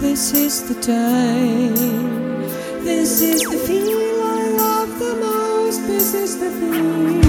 this is the time. This is the feel I love the most. This is the feel.